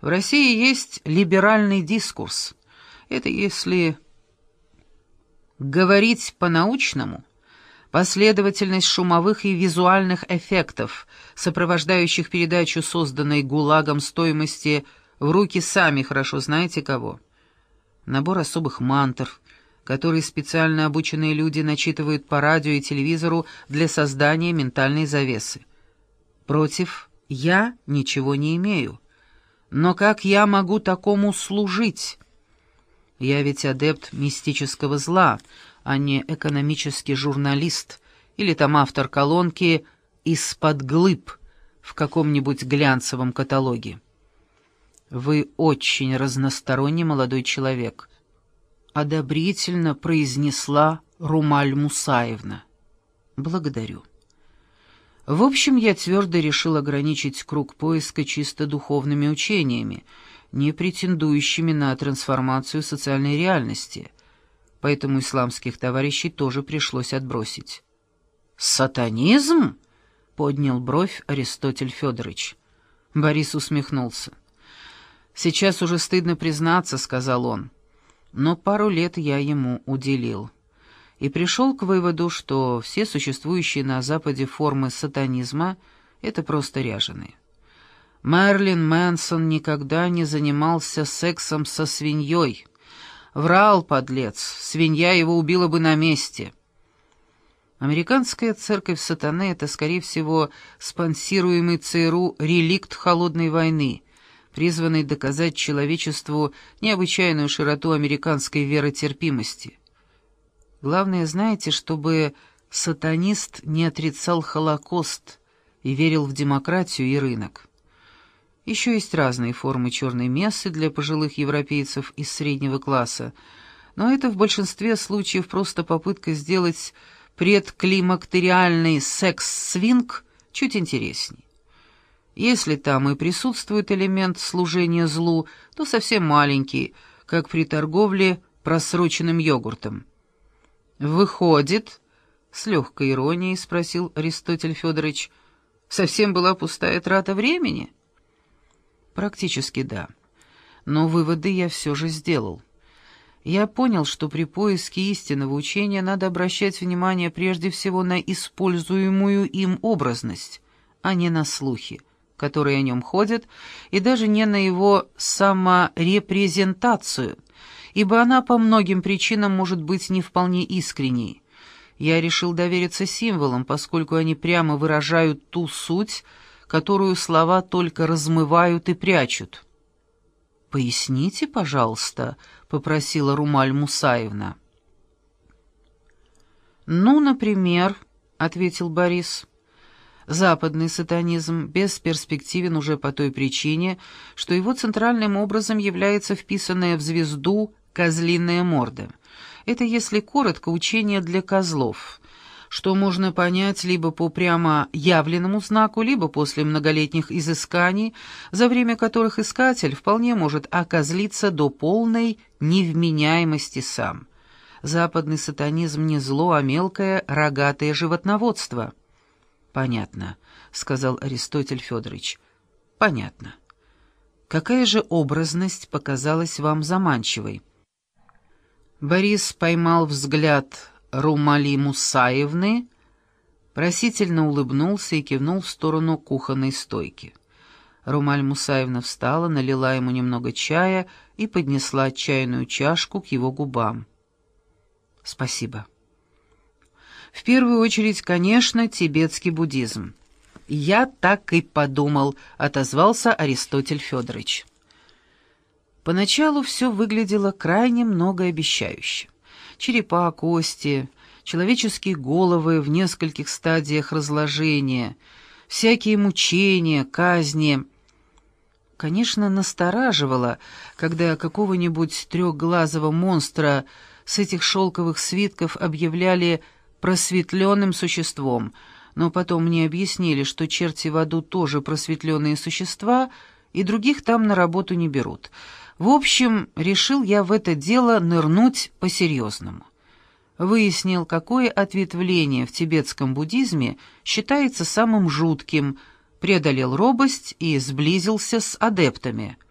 В России есть либеральный дискурс. Это если говорить по-научному, последовательность шумовых и визуальных эффектов, сопровождающих передачу созданной ГУЛАГом стоимости в руки сами хорошо знаете кого. Набор особых мантр, которые специально обученные люди начитывают по радио и телевизору для создания ментальной завесы. Против «я» ничего не имею. Но как я могу такому служить? Я ведь адепт мистического зла, а не экономический журналист или там автор колонки «Из-под глыб» в каком-нибудь глянцевом каталоге. Вы очень разносторонний молодой человек, одобрительно произнесла Румаль Мусаевна. Благодарю. В общем, я твердо решил ограничить круг поиска чисто духовными учениями, не претендующими на трансформацию социальной реальности, поэтому исламских товарищей тоже пришлось отбросить. «Сатанизм?» — поднял бровь Аристотель Федорович. Борис усмехнулся. «Сейчас уже стыдно признаться», — сказал он но пару лет я ему уделил. И пришел к выводу, что все существующие на Западе формы сатанизма — это просто ряженые. Мерлин Мэнсон никогда не занимался сексом со свиньей. Врал, подлец, свинья его убила бы на месте. Американская церковь сатаны — это, скорее всего, спонсируемый ЦРУ реликт холодной войны — призванный доказать человечеству необычайную широту американской веротерпимости. Главное, знаете, чтобы сатанист не отрицал Холокост и верил в демократию и рынок. Еще есть разные формы черной мессы для пожилых европейцев из среднего класса, но это в большинстве случаев просто попытка сделать предклимактериальный секс-свинг чуть интересней. Если там и присутствует элемент служения злу, то совсем маленький, как при торговле просроченным йогуртом. «Выходит», — с легкой иронией спросил Аристотель Федорович, — «совсем была пустая трата времени?» «Практически да. Но выводы я все же сделал. Я понял, что при поиске истинного учения надо обращать внимание прежде всего на используемую им образность, а не на слухи которые о нем ходят, и даже не на его саморепрезентацию, ибо она по многим причинам может быть не вполне искренней. Я решил довериться символам, поскольку они прямо выражают ту суть, которую слова только размывают и прячут. «Поясните, пожалуйста», — попросила Румаль Мусаевна. «Ну, например», — ответил Борис, — Западный сатанизм бесперспективен уже по той причине, что его центральным образом является вписанная в звезду козлиная морда. Это, если коротко, учение для козлов, что можно понять либо по прямо явленному знаку, либо после многолетних изысканий, за время которых искатель вполне может окозлиться до полной невменяемости сам. Западный сатанизм не зло, а мелкое рогатое животноводство – «Понятно», — сказал Аристотель Федорович. «Понятно. Какая же образность показалась вам заманчивой?» Борис поймал взгляд Румали Мусаевны, просительно улыбнулся и кивнул в сторону кухонной стойки. Румаль Мусаевна встала, налила ему немного чая и поднесла чайную чашку к его губам. «Спасибо». В первую очередь, конечно, тибетский буддизм. «Я так и подумал», — отозвался Аристотель Федорович. Поначалу все выглядело крайне многообещающе. Черепа, кости, человеческие головы в нескольких стадиях разложения, всякие мучения, казни. Конечно, настораживало, когда какого-нибудь трехглазого монстра с этих шелковых свитков объявляли просветленным существом, но потом мне объяснили, что черти в аду тоже просветленные существа, и других там на работу не берут. В общем, решил я в это дело нырнуть по-серьезному. Выяснил, какое ответвление в тибетском буддизме считается самым жутким, преодолел робость и сблизился с адептами —